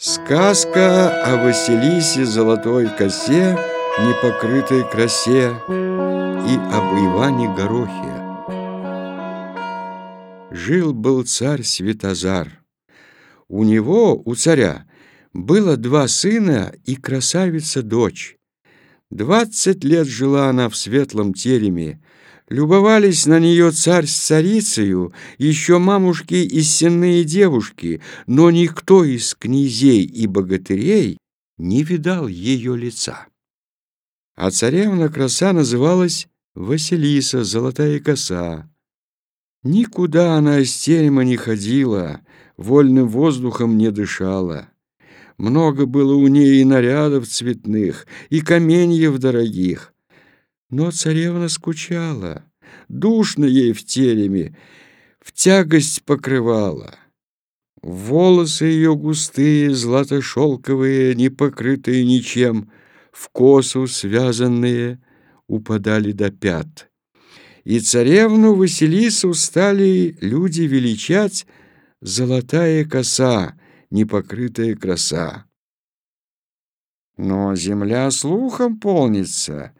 Сказка о Василисе золотой косе, непокрытой красе и об Иване Горохе. Жил-был царь Светозар. У него, у царя, было два сына и красавица-дочь. Двадцать лет жила она в светлом тереме, Любовались на нее царь с царицею, еще мамушки и сенные девушки, но никто из князей и богатырей не видал ее лица. А царевна краса называлась Василиса, золотая коса. Никуда она из терема не ходила, вольным воздухом не дышала. Много было у ней и нарядов цветных, и каменьев дорогих — но царевна скучала, душно ей в тереме, в тягость покрывала. Волосы ее густые, злато-шелковые, не покрытые ничем, в косу связанные, упадали до пят. И царевну Василису стали люди величать золотая коса, непокрытая краса. Но земля слухом полнится,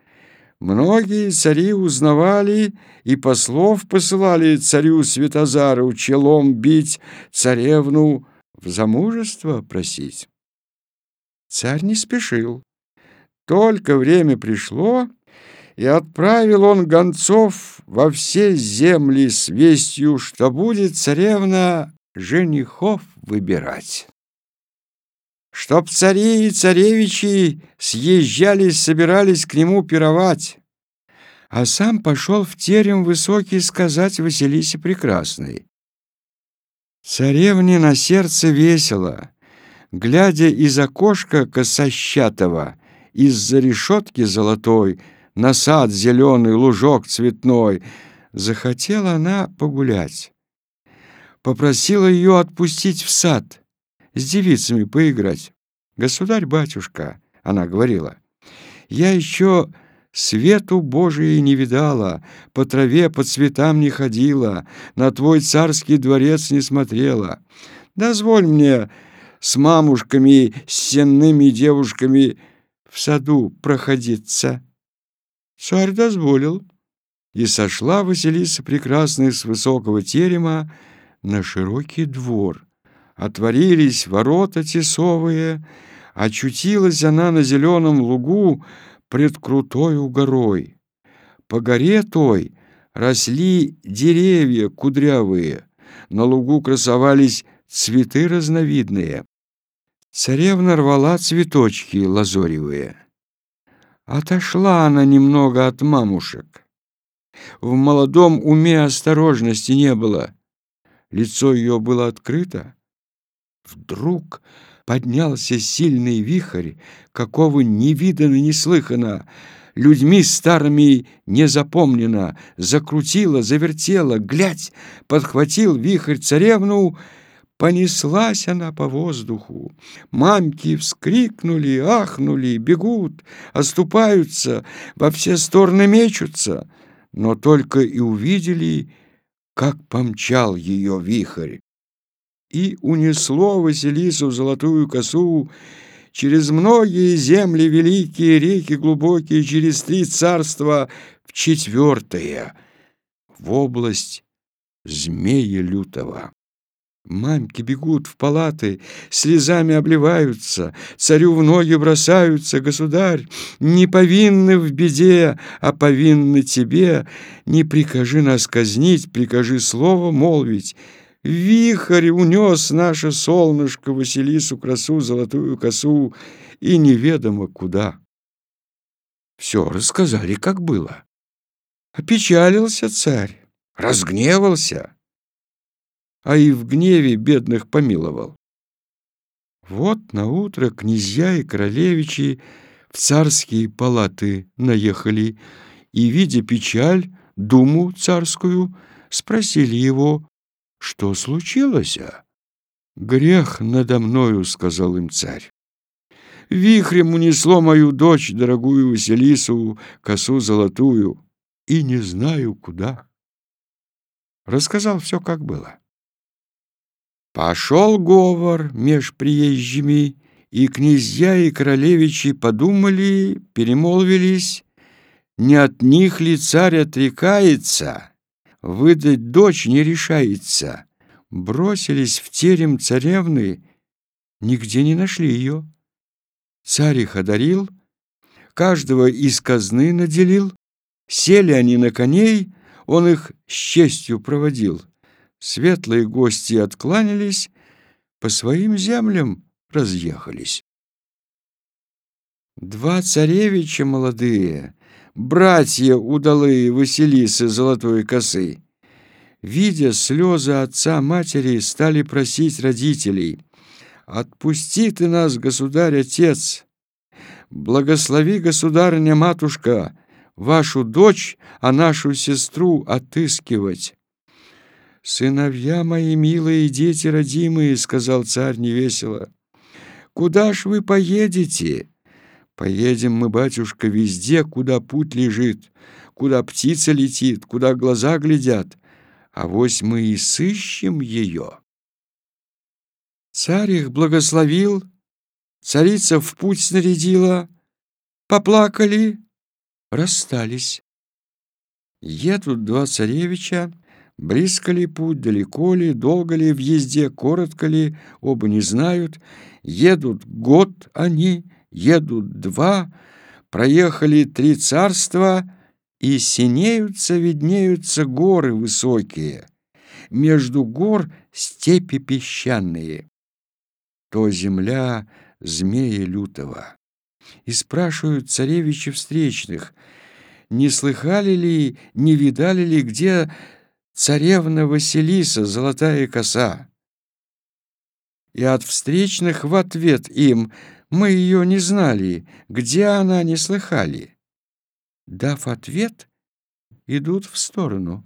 Многие цари узнавали и послов посылали царю Святозару челом бить, царевну в замужество просить. Царь не спешил. Только время пришло, и отправил он гонцов во все земли с вестью, что будет царевна женихов выбирать чтоб цари и царевичи съезжались, собирались к нему пировать. А сам пошел в терем высокий сказать Василисе Прекрасной. Царевне на сердце весело, глядя из окошка косощатого, из-за решетки золотой, на сад зеленый, лужок цветной, захотела она погулять. Попросила ее отпустить в сад — с девицами поиграть. Государь-батюшка, она говорила, я еще свету Божией не видала, по траве, по цветам не ходила, на твой царский дворец не смотрела. Дозволь мне с мамушками, с сенными девушками в саду проходиться. Царь дозволил, и сошла Василиса прекрасная с высокого терема на широкий двор. Отворились ворота тесовые, очутилась она на зеленом лугу пред крутою горой. По горе той росли деревья кудрявые, на лугу красовались цветы разновидные. Царевна рвала цветочки лазоревые. Отошла она немного от мамушек. В молодом уме осторожности не было. Лицо ее было открыто, Вдруг поднялся сильный вихрь, какого не видано, не слыхано, людьми старыми не запомнено, закрутило, завертело, глядь, подхватил вихрь царевну, понеслась она по воздуху. Мамки вскрикнули, ахнули, бегут, оступаются, во все стороны мечутся, но только и увидели, как помчал ее вихрь и унесло Василису золотую косу через многие земли великие, реки глубокие, через три царства в четвертое, в область змея лютого. Мамки бегут в палаты, слезами обливаются, царю в ноги бросаются, государь, не повинны в беде, а повинны тебе, не прикажи нас казнить, прикажи слово молвить, Вихрь унес наше солнышко, Василису красу, золотую косу и неведомо куда. Все рассказали, как было. Опечалился царь, разгневался, а и в гневе бедных помиловал. Вот наутро князья и королевичи в царские палаты наехали и, видя печаль, думу царскую, спросили его, что случилось, а? Грех надо мною, сказал им царь. Вихрем унесло мою дочь, дорогую Василису, косу золотую, и не знаю куда. Рассказал все, как было. Пошел говор меж приезжими, и князья и королевичи подумали, перемолвились, не от них ли царь отрекается, выдать дочь не решается. Бросились в терем царевны, нигде не нашли ее. Царь их одарил, каждого из казны наделил, сели они на коней, он их с честью проводил. Светлые гости откланялись, по своим землям разъехались. Два царевича молодые, братья удалые Василисы золотой косы, видя слезы отца матери, стали просить родителей, «Отпусти ты нас, государь-отец! Благослови, государыня-матушка, вашу дочь, а нашу сестру отыскивать!» «Сыновья мои милые дети родимые», — сказал царь невесело, — «куда ж вы поедете?» «Поедем мы, батюшка, везде, куда путь лежит, куда птица летит, куда глаза глядят, а вось мы и сыщем ее». Царь их благословил, царица в путь снарядила, поплакали, расстались. Едут два царевича, Близко ли путь, далеко ли, долго ли в езде, коротко ли, оба не знают. Едут год они, едут два, проехали три царства, и синеются, виднеются горы высокие. Между гор степи песчаные. То земля змея лютого. И спрашивают царевичи встречных, не слыхали ли, не видали ли, где царевна Василиса, золотая коса. И от встречных в ответ им мы ее не знали, где она не слыхали. Дав ответ, идут в сторону.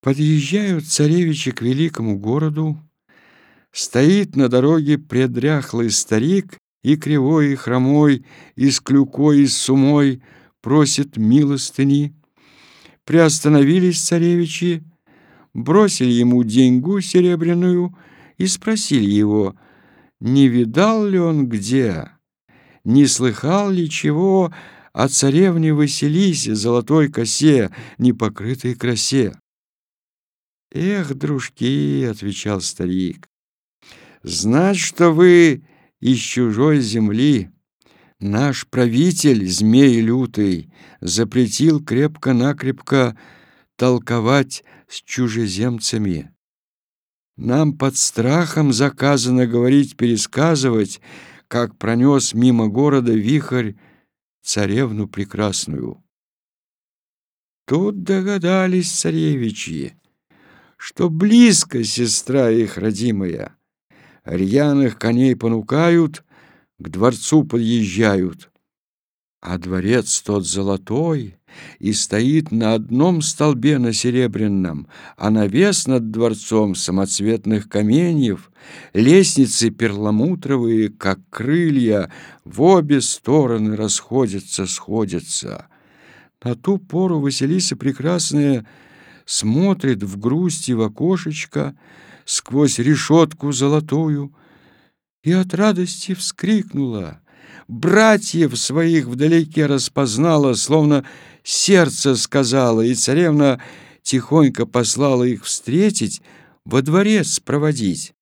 Подъезжают царевичи к великому городу. Стоит на дороге предряхлый старик и кривой, и хромой, и с клюкой, и с сумой, просит милостыни. Приостановились царевичи, бросили ему деньгу серебряную и спросили его, не видал ли он где, не слыхал ли чего о царевне Василисе, золотой косе, непокрытой красе. «Эх, дружки!» — отвечал старик. «Знать, что вы из чужой земли, Наш правитель, змей лютый, запретил крепко-накрепко толковать с чужеземцами. Нам под страхом заказано говорить, пересказывать, как пронес мимо города вихрь царевну прекрасную. Тут догадались царевичи, что близко сестра их родимая. Рьяных коней понукают, к дворцу подъезжают. А дворец тот золотой и стоит на одном столбе на серебряном, а навес над дворцом самоцветных каменьев, лестницы перламутровые, как крылья, в обе стороны расходятся, сходятся. На ту пору Василиса Прекрасная смотрит в грусти в окошечко сквозь решетку золотую — и от радости вскрикнула. Братьев своих вдалеке распознала, словно сердце сказала, и царевна тихонько послала их встретить, во дворец проводить.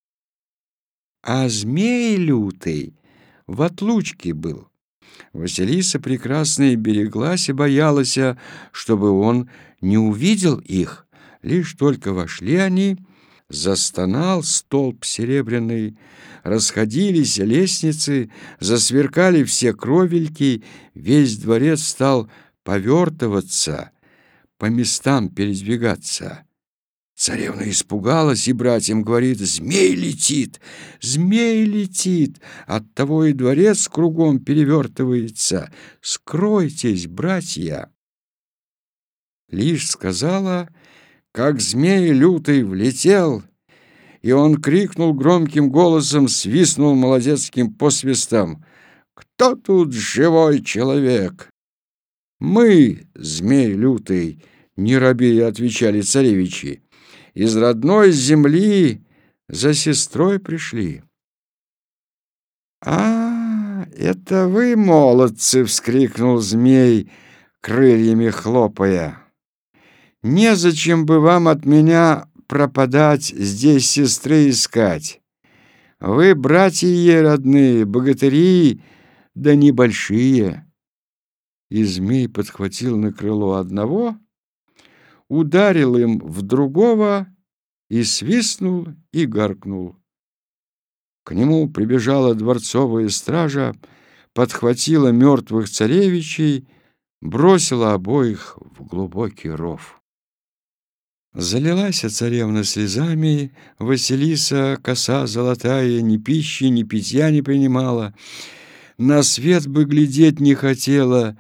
А змей лютый в отлучке был. Василиса прекрасная береглась и боялась, чтобы он не увидел их. Лишь только вошли они, Застонал столб серебряный, расходились лестницы, засверкали все кровельки, весь дворец стал повертываться, по местам передвигаться. Царевна испугалась и братьям говорит, «Змей летит! Змей летит!» Оттого и дворец кругом перевертывается. «Скройтесь, братья!» Лишь сказала как змей лютый влетел, и он крикнул громким голосом, свистнул молодецким посвистом. «Кто тут живой человек?» «Мы, змей лютый», — не робея отвечали царевичи, «из родной земли за сестрой пришли. «А, это вы, молодцы!» — вскрикнул змей, крыльями хлопая. «Незачем бы вам от меня пропадать, здесь сестры искать. Вы, братья родные, богатыри, да небольшие». И змей подхватил на крыло одного, ударил им в другого и свистнул и гаркнул. К нему прибежала дворцовая стража, подхватила мертвых царевичей, бросила обоих в глубокий ров. Залилась царевна слезами, Василиса, коса золотая, Ни пищи, ни питья не принимала, На свет бы глядеть не хотела.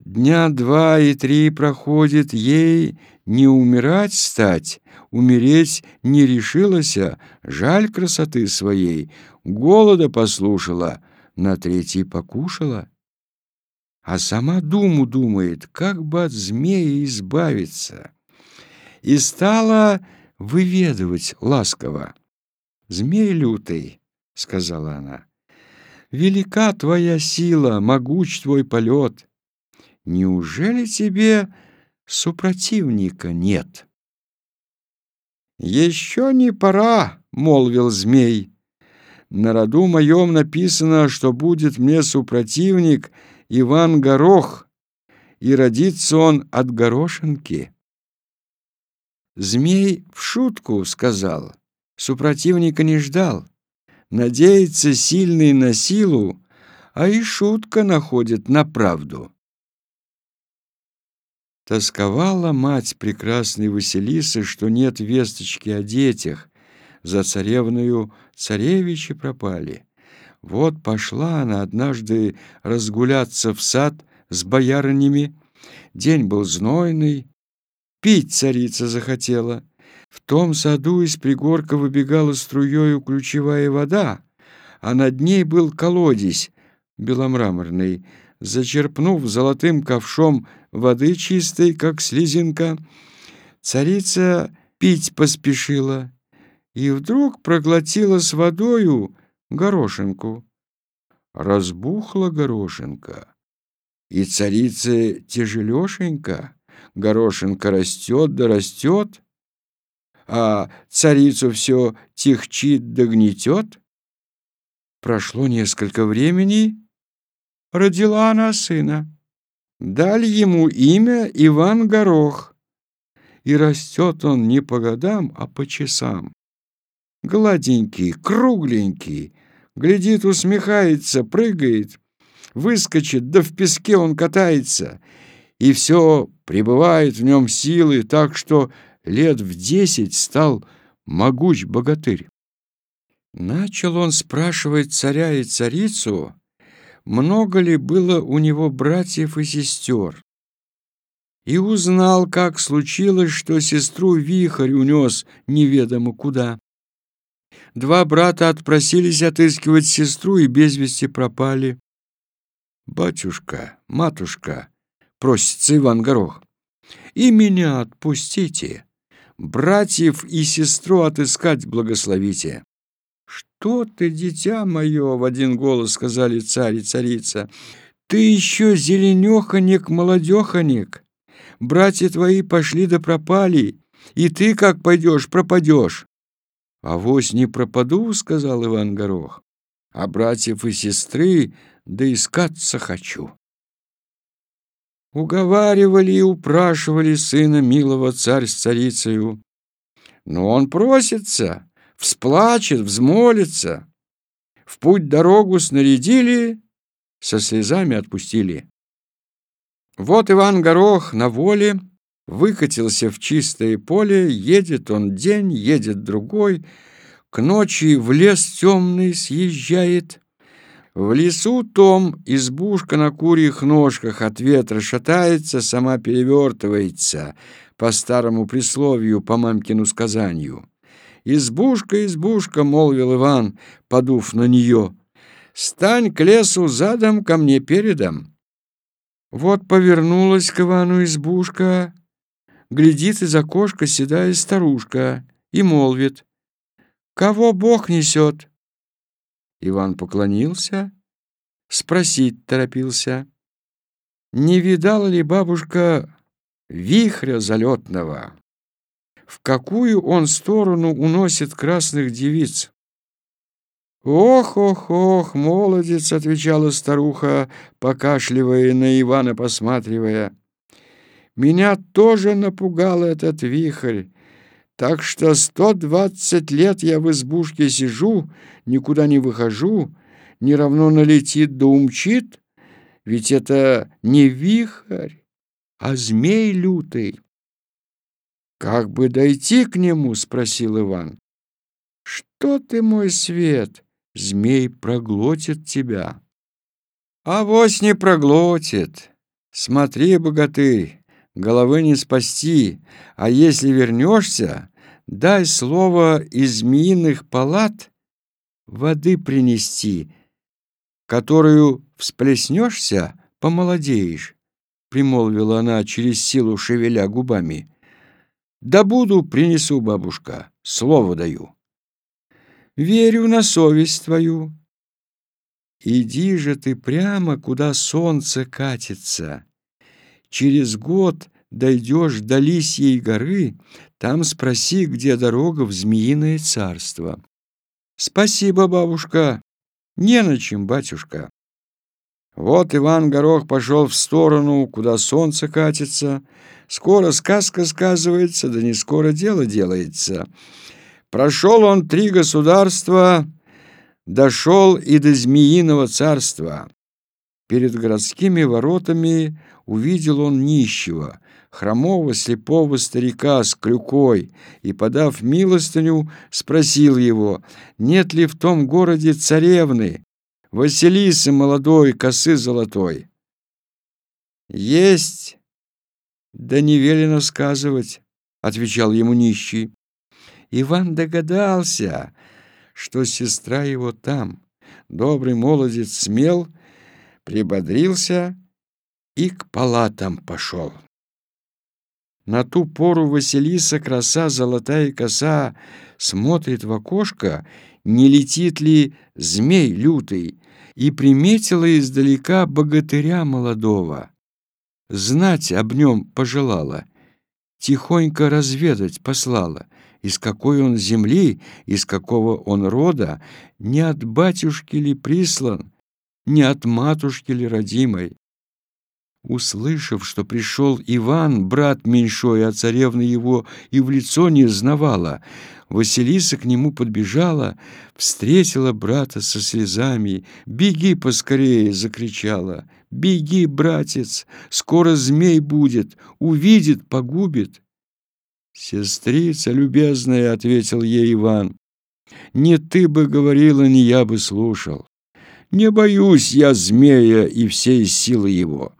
Дня два и три проходит, ей не умирать стать, Умереть не решилась, жаль красоты своей, Голода послушала, на третий покушала. А сама думу думает, как бы от змея избавиться и стала выведывать ласково. «Змей лютый», — сказала она, — «велика твоя сила, могуч твой полет. Неужели тебе супротивника нет?» «Еще не пора», — молвил змей. «На роду моем написано, что будет мне супротивник Иван Горох, и родится он от горошинки». Змей в шутку сказал, супротивника не ждал. Надеется сильный на силу, а и шутка находит на правду. Тосковала мать прекрасной Василисы, что нет весточки о детях. За царевною царевичи пропали. Вот пошла она однажды разгуляться в сад с боярынями. День был знойный, Пить царица захотела. В том саду из пригорка выбегала струёю ключевая вода, а над ней был колодец беломраморный. Зачерпнув золотым ковшом воды чистой, как слезинка, царица пить поспешила и вдруг проглотила с водою горошинку. Разбухла горошинка, и царица тяжелёшенька горошинка растет да растет, а царицу все тихчит да гнетет. Прошло несколько времени, родила она сына. Дали ему имя Иван Горох, и растет он не по годам, а по часам. Гладенький, кругленький, глядит, усмехается, прыгает, выскочит, да в песке он катается — и все пребывает в нем силы, так что лет в десять стал могуч богатырь. Начал он спрашивать царя и царицу, много ли было у него братьев и сестер, и узнал, как случилось, что сестру вихрь унес неведомо куда. Два брата отпросились отыскивать сестру и без вести пропали. «Батюшка, матушка», просится Иван Горох. «И меня отпустите, братьев и сестру отыскать благословите». «Что ты, дитя мое?» — в один голос сказали царь и царица. «Ты еще зеленеханик, молодеханик. Братья твои пошли да пропали, и ты, как пойдешь, пропадешь». «А вось не пропаду», — сказал Иван Горох, «а братьев и сестры да искаться хочу». Уговаривали и упрашивали сына милого царь с царицею. Но он просится, всплачет, взмолится. В путь дорогу снарядили, со слезами отпустили. Вот Иван Горох на воле выкатился в чистое поле, едет он день, едет другой, к ночи в лес темный съезжает, в лесу том избушка на курьих ножках от ветра шатается, сама перевертывается, по старому присловию, по мамкину сказанию. «Избушка, избушка», — молвил Иван, подув на нее, — «стань к лесу задом, ко мне передом». Вот повернулась к Ивану избушка, глядит из окошка седая старушка и молвит, Кого Бог несет?» Иван поклонился, спросить торопился. «Не видала ли бабушка вихря залетного?» в какую он сторону уносит красных девиц. «Ох, ох, ох, молодец!» — отвечала старуха, покашливая на Ивана посматривая. «Меня тоже напугал этот вихрь, так что сто двадцать лет я в избушке сижу, никуда не выхожу, не равно налетит да умчит, ведь это не вихрь, а змей лютый». «Как бы дойти к нему?» — спросил Иван. «Что ты, мой свет? Змей проглотит тебя». «Авось не проглотит. Смотри, богатырь, головы не спасти, а если вернешься, дай слово из змеиных палат воды принести, которую всплеснешься, помолодеешь», — примолвила она через силу, шевеля губами. Да буду, принесу, бабушка, слово даю. Верю на совесть твою. Иди же ты прямо, куда солнце катится. Через год дойдешь до Лисьей горы, там спроси, где дорога в Змеиное царство. Спасибо, бабушка. Не на чем, батюшка. Вот Иван Горох пошел в сторону, куда солнце катится. Скоро сказка сказывается, да не скоро дело делается. Прошел он три государства, дошел и до Змеиного царства. Перед городскими воротами увидел он нищего, хромого слепого старика с клюкой, и, подав милостыню, спросил его, нет ли в том городе царевны, Василисы молодой, косы золотой. Есть, да не велено сказывать, отвечал ему нищий. Иван догадался, что сестра его там. Добрый молодец смел, прибодрился и к палатам пошел. На ту пору Василиса, краса, золотая коса, смотрит в окошко, не летит ли змей лютый, и приметила издалека богатыря молодого. Знать об нем пожелала, тихонько разведать послала, из какой он земли, из какого он рода, не от батюшки ли прислан, не от матушки ли родимой. Услышав, что пришел Иван, брат меньшой, а царевна его и в лицо не знавала, Василиса к нему подбежала, встретила брата со слезами. «Беги поскорее!» — закричала. «Беги, братец! Скоро змей будет, увидит, погубит!» «Сестрица любезная!» — ответил ей Иван. «Не ты бы говорила, не я бы слушал. Не боюсь я змея и всей силы его».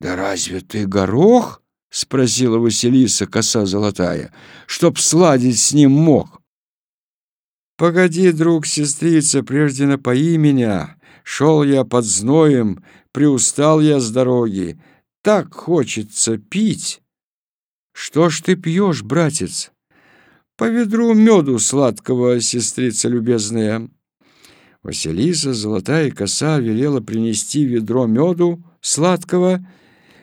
«Да разве ты горох?» — спросила Василиса, коса золотая, — «чтоб сладить с ним мог». «Погоди, друг, сестрица, прежде напои меня. Шел я под зноем, приустал я с дороги. Так хочется пить». «Что ж ты пьешь, братец?» «По ведру меду сладкого, сестрица любезная». Василиса, золотая коса, велела принести ведро меду сладкого, —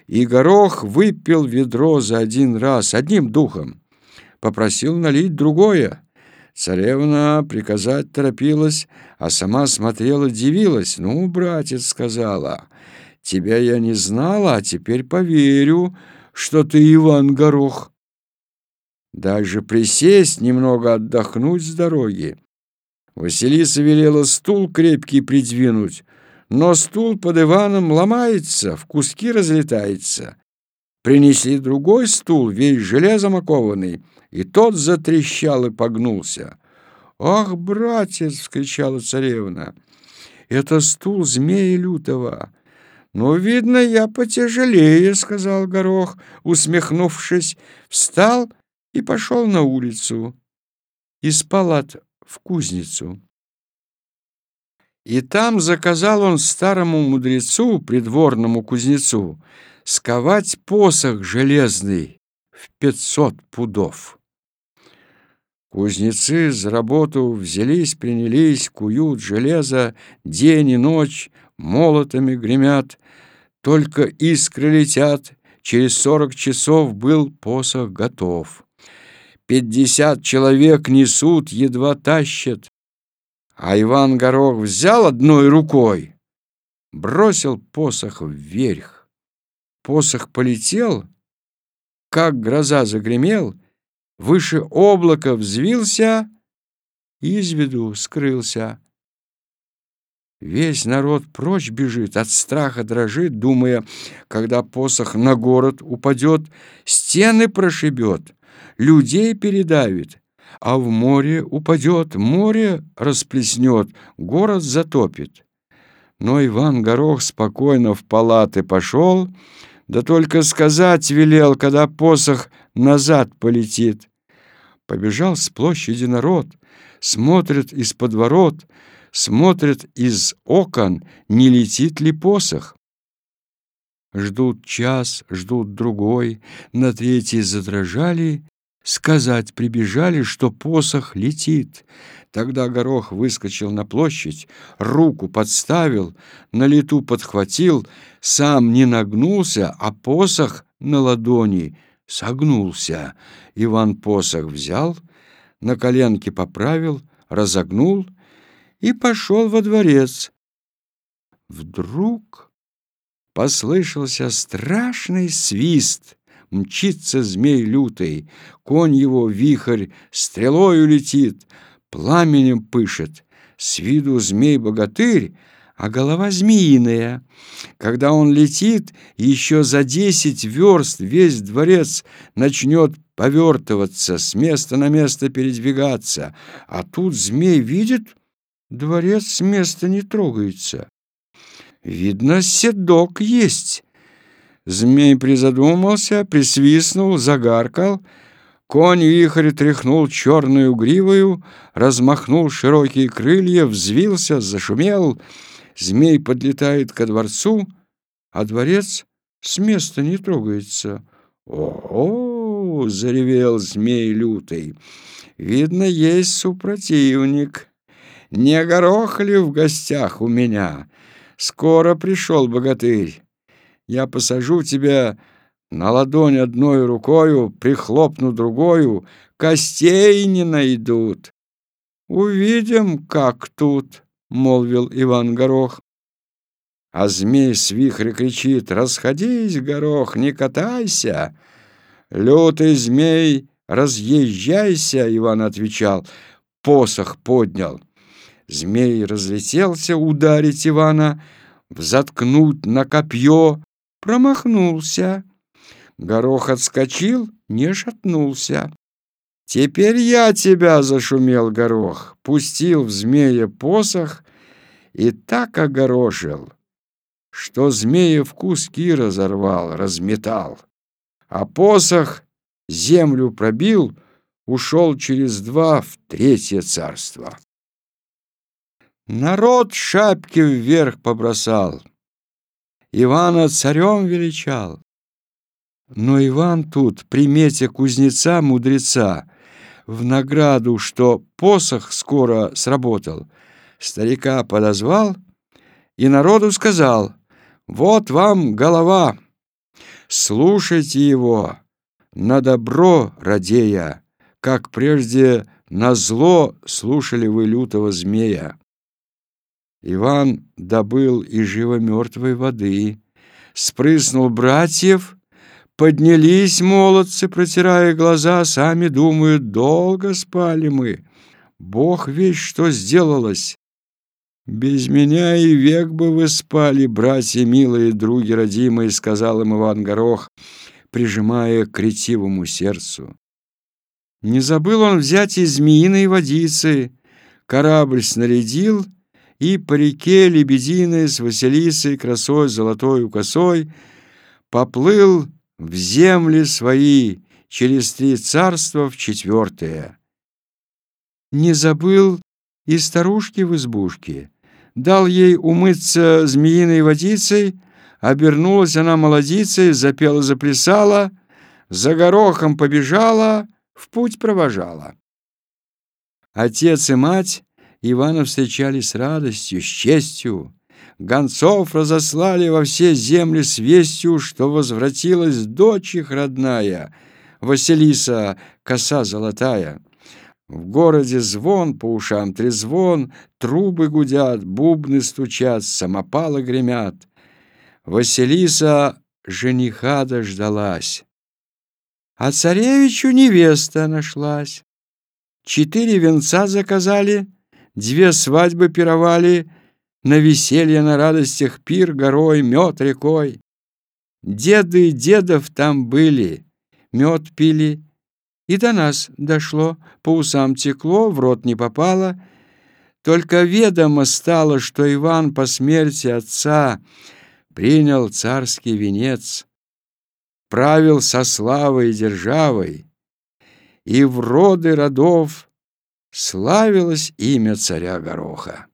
и горох выпил ведро за один раз, одним духом. Попросил налить другое. Царевна приказать торопилась, а сама смотрела, дивилась. «Ну, братец», — сказала, — «тебя я не знала, а теперь поверю, что ты Иван Горох». Даже присесть, немного отдохнуть с дороги. Василиса велела стул крепкий придвинуть, но стул под Иваном ломается, в куски разлетается. Принесли другой стул, весь железом окованный, и тот затрещал и погнулся. «Ах, братец!» — вскричала царевна. «Это стул змея лютого!» «Ну, видно, я потяжелее», — сказал Горох, усмехнувшись, встал и пошел на улицу. Из палат в кузницу. И там заказал он старому мудрецу, придворному кузнецу, сковать посох железный в пятьсот пудов. Кузнецы за работу взялись, принялись, куют железо, день и ночь, молотами гремят, только искры летят, через сорок часов был посох готов. Пятьдесят человек несут, едва тащат, а Иван Горох взял одной рукой, бросил посох вверх. Посох полетел, как гроза загремел, выше облака взвился, из виду скрылся. Весь народ прочь бежит, от страха дрожит, думая, когда посох на город упадет, стены прошибет, людей передавит, а в море упадет, море расплеснет, город затопит. Но Иван Горох спокойно в палаты пошел, да только сказать велел, когда посох назад полетит. Побежал с площади народ, смотрит из-под ворот, смотрит из окон, не летит ли посох. Ждут час, ждут другой, на третий задрожали, сказать прибежали, что посох летит. Тогда Горох выскочил на площадь, руку подставил, на лету подхватил, сам не нагнулся, а посох на ладони согнулся. Иван посох взял, на коленке поправил, разогнул и пошел во дворец. Вдруг послышался страшный свист. Мчится змей лютый, конь его вихрь стрелою летит, пламенем пышет. С виду змей-богатырь, а голова змеиная. Когда он летит, еще за десять верст весь дворец начнет повертываться, с места на место передвигаться. А тут змей видит, дворец с места не трогается. Видно, седок есть. Змей призадумался, присвистнул, загаркал. Конь вихрь тряхнул черную гривою, размахнул широкие крылья, взвился, зашумел. Змей подлетает ко дворцу, а дворец с места не трогается. «О-о!» — заревел змей лютый. «Видно, есть супротивник. Не горох ли в гостях у меня? Скоро пришел богатырь. Я посажу тебя на ладонь одной рукою, прихлопну другою, костей не найдут. Увидим, как тут, — молвил Иван Горох. А змей с вихря кричит, расходись, Горох, не катайся. Лютый змей, разъезжайся, Иван отвечал, посох поднял. Змей разлетелся ударить Ивана, взаткнуть на копье, промахнулся. Горох отскочил, не шатнулся. «Теперь я тебя!» — зашумел горох, пустил в змея посох и так огорошил, что змея в куски разорвал, разметал, а посох землю пробил, ушел через два в третье царство. Народ шапки вверх побросал, Ивана царем величал. Но Иван тут, примете кузнеца-мудреца, в награду, что посох скоро сработал, старика подозвал и народу сказал, «Вот вам голова, слушайте его, на добро радея, как прежде на зло слушали вы лютого змея». Иван добыл и живо мертвой воды, спрыснул братьев, поднялись молодцы, протирая глаза, сами думают, долго спали мы. Бог весь что сделалось. Без меня и век бы вы спали, братья милые, други родимые, сказал им Иван Горох, прижимая к ретивому сердцу. Не забыл он взять и змеиной водицы, корабль снарядил — и по реке Лебединой с Василисой красой золотой косой поплыл в земли свои через три царства в четвертое. Не забыл и старушки в избушке, дал ей умыться змеиной водицей, обернулась она молодицей, запела-заплясала, за горохом побежала, в путь провожала. Отец и мать Ивана встречали с радостью, с честью. Гонцов разослали во все земли с вестью, что возвратилась дочь их родная, Василиса, коса золотая. В городе звон, по ушам трезвон, трубы гудят, бубны стучат, самопалы гремят. Василиса жениха дождалась, а царевичу невеста нашлась. Четыре венца заказали, две свадьбы пировали, на веселье, на радостях пир горой, мед рекой. Деды и дедов там были, мед пили, и до нас дошло, по усам текло, в рот не попало. Только ведомо стало, что Иван по смерти отца принял царский венец, правил со славой и державой, и в роды родов славилось имя царя Гороха.